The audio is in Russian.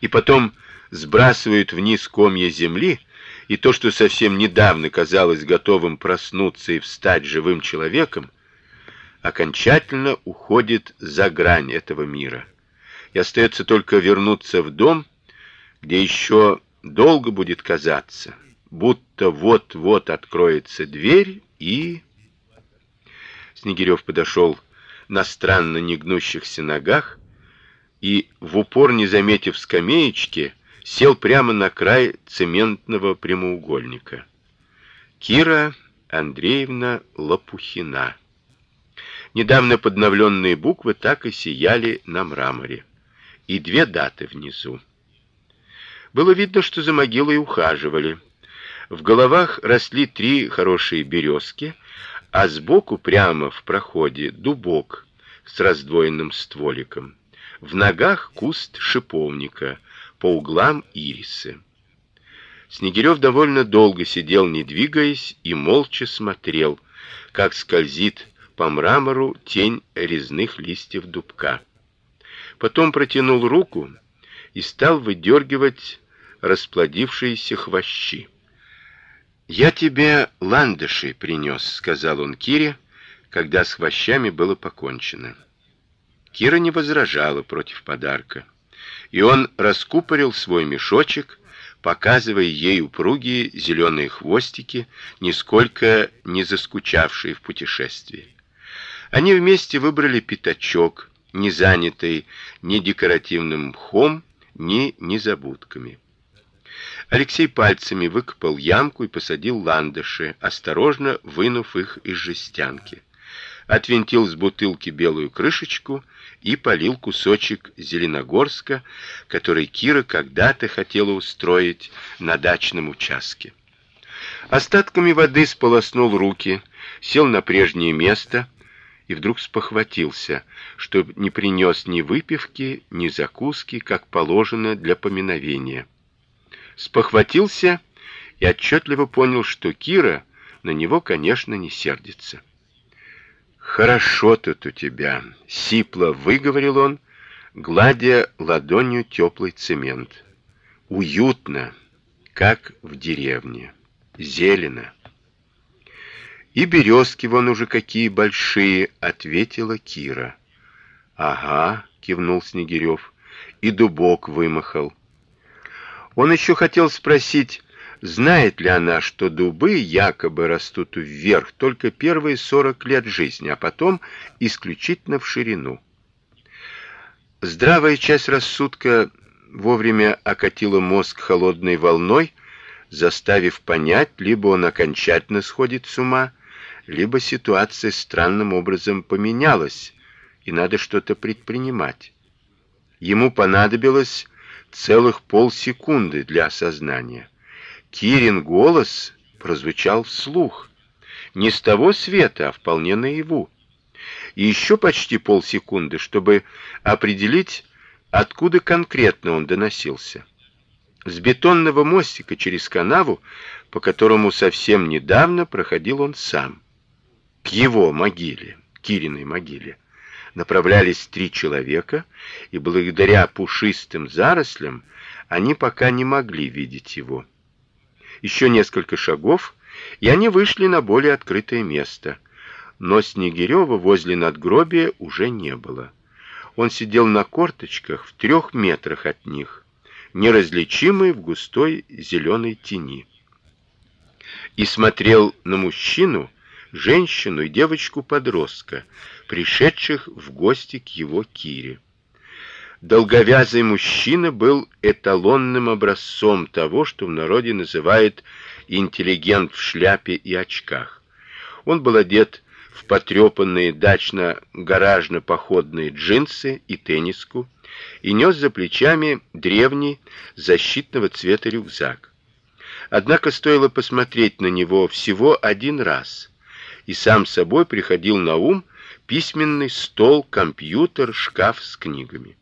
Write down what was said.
и потом сбрасывают вниз комья земли, и то, что совсем недавно казалось готовым проснуться и встать живым человеком, окончательно уходит за грань этого мира. И остается только вернуться в дом, где еще долго будет казаться, будто вот-вот откроется дверь и Снегирев подошел на странно негнущихся ногах и в упор не заметив скамеечки, сел прямо на край цементного прямоугольника. Кира Андреевна Лопухина. Недавно подновленные буквы так и сияли на мраморе, и две даты внизу. Было видно, что за могилой ухаживали. В головах росли три хорошие березки, а сбоку прямо в проходе дубок с раздвоенным стволиком. В ногах куст шиповника, по углам ирисы. Снегирев довольно долго сидел, не двигаясь, и молча смотрел, как скользит по мрамору тень резных листьев дубка. Потом протянул руку и стал выдергивать расплодившиеся хвощи. Я тебе ландыши принес, сказал он Кире, когда с хвощами было покончено. Кира не возражала против подарка и он раскупорил свой мешочек, показывая ей упругие зеленые хвостики, нисколько не заскучавшие в путешествии. Они вместе выбрали пятачок, не занятый ни декоративным мхом, ни незабудками. Алексей пальцами выкопал ямку и посадил ландыши, осторожно вынув их из жестянки. Отвинтил с бутылки белую крышечку и полил кусочек зеленогорска, который Кира когда-то хотела устроить на дачном участке. Остатками воды сполоснул руки, сел на прежнее место и вдруг спохватился, что не принес ни выпивки, ни закуски, как положено для поминовения. Спохватился и отчетливо понял, что Кира на него, конечно, не сердится. Хорошо тут у тебя, сипло выговорил он, гладя ладонью теплый цемент. Уютно, как в деревне. Зелено. И березки вон уже какие большие, ответила Кира. Ага, кивнул Снегирев, и дубок вымахал. Он еще хотел спросить, Знает ли она, что дубы якобы растут вверх только первые сорок лет жизни, а потом исключительно в ширину? Здравая часть рассудка вовремя окатила мозг холодной волной, заставив понять, либо он окончательно сходит с ума, либо ситуация странным образом поменялась, и надо что-то предпринимать. Ему понадобилось целых полсекунды для осознания. Кирин голос прозвучал вслух, не с того света, а вполне наяву. И еще почти полсекунды, чтобы определить, откуда конкретно он доносился. С бетонного мостика через канаву, по которому совсем недавно проходил он сам. К его могиле, Кириной могиле, направлялись три человека, и благодаря пушистым зарослям они пока не могли видеть его. Еще несколько шагов, и они вышли на более открытое место. Но Снегирева возле надгробия уже не было. Он сидел на корточках в трех метрах от них, неразличимый в густой зеленой тени. И смотрел на мужчину, женщину и девочку-подростка, пришедших в гости к его Кире. Долговязый мужчина был эталонным образцом того, что в народе называют интеллигент в шляпе и очках. Он был одет в потрепанные дачно-гаражно-походные джинсы и тенниску и нес за плечами древний защитного цвета рюкзак. Однако стоило посмотреть на него всего один раз, и сам собой приходил на ум письменный стол, компьютер, шкаф с книгами.